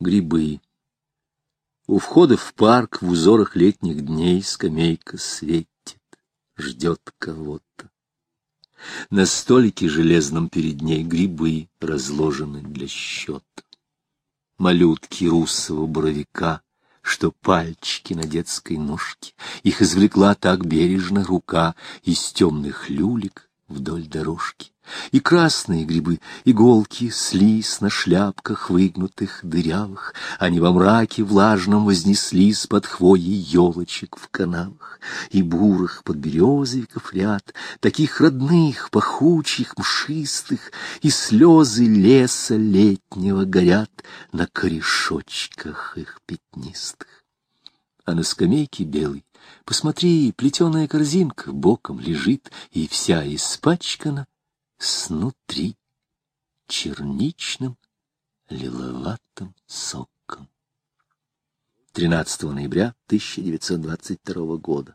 Грибы. У входа в парк в узорах летних дней скамейка светит, ждет кого-то. На столике железном перед ней грибы разложены для счета. Малютки русого боровика, что пальчики на детской ножке, их извлекла так бережно рука из темных люлек вдоль дорожки. И красные грибы, иголки, слиз на шляпках выгнутых, дырявых, Они во мраке влажном вознеслись под хвоей елочек в канавах, И бурых подберезовиков ряд, таких родных, пахучих, мшистых, И слезы леса летнего горят на корешочках их пятнистых. А на скамейке белой, посмотри, плетеная корзинка боком лежит, И вся испачкана снутри черничным лиловатым соком. 13 ноября 1922 года.